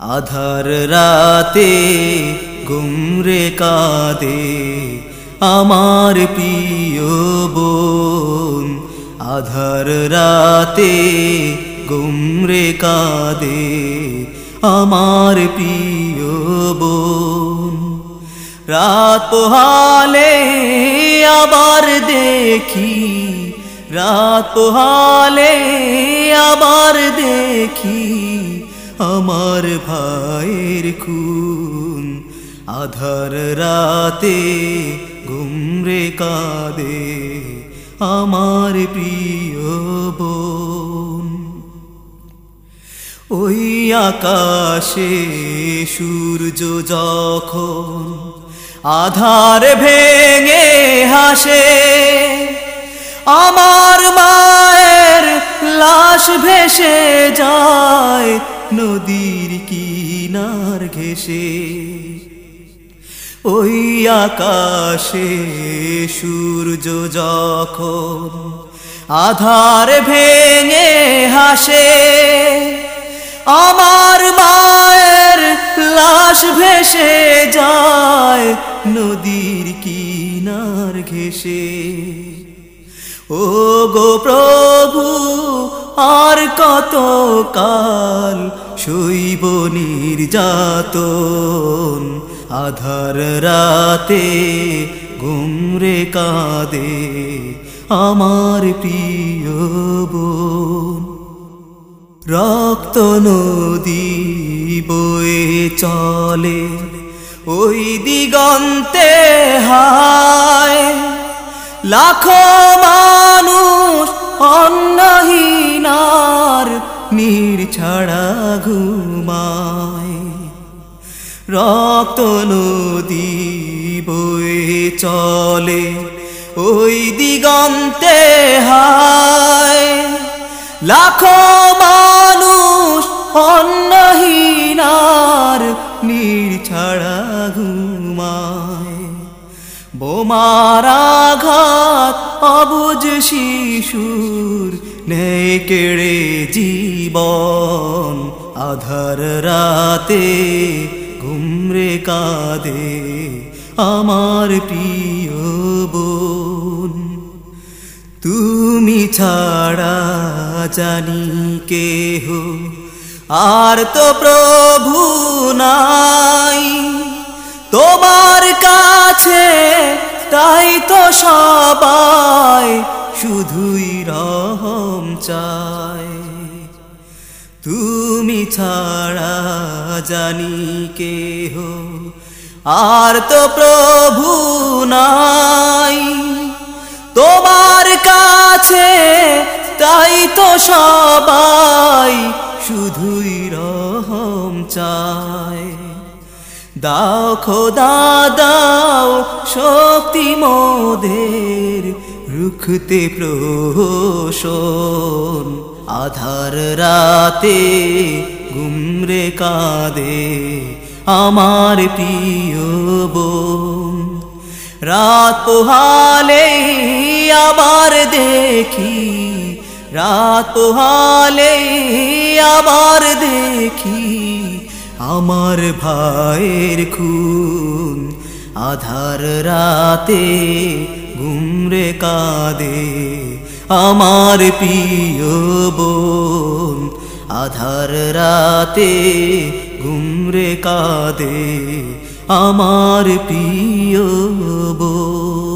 আধার রাতে গুমরে কাঁদে আমার প্রিয় বোন। আধার রাতে গুমরে কাঁদে আমার প্রিয় বোন। রাত পোহালে আবার দেখি, রাত পোহালে আবার দেখি আমার ভাইয়ের খুন। আধার রাতে গুমরে কাঁদে আমার প্রিয় বোন। ওই আকাশে সূর্য যখন আধার ভেঙে হাসে, আমার মায়ের লাশ ভেসে যায় নদীর কিনার ঘেসে ওই আকাশে সূর্য যখন আধার ভেঙে হাসে, আমার মায়ের লাশ ভেসে যায় নদীর কিনার ঘেসে ও গো প্রভু আর কত কাল শৈব নির্যাতন? আধার রাতে গুমরে কাঁদে আমার প্রিয় বোন। রক্ত নদী বয়ে চলে, ওই দিগন্তে হায়। লাখো মানুষ অন্নহীনার নীর ছাড়া ঘুমায়। রক্ত নদী বয়ে চলে, ওই দিগন্তে হায়। লাখো মানুষ অন্নহীনার নীর ছাড়া ঘুমায়। বোমারাঘাত অবুজ শিশুর নেই কেড়ে জীবন, আধার রাতে ঘুমরে কাঁদে আমার প্রিয় বোন। তুমি ছাড়া জানি কেহ, আর তো প্রভু নাই। তোমার কাছে তাই তো সবাই শুধুই রহম চায় তুমি ছাড়া জানি কেহ, আর তো প্রভু নাই। তোমার কাছে তাই তো সবাই শুধুই রহম চায় দাও খোদা, দাও শক্তি মোদের রুখতে প্রশোন আধার রাতে গুমরে কাঁদে আমার প্রিয় বোন। রাত পোহালে আবার দেখি, রাত পোহালে আবার দেখি আমার ভাইয়ের খুন। আধার রাতে গুমরে কাঁদে আমার প্রিয় বোন। আধার রাতে ঘুমরে কাঁদে আমার প্রিয় বোন।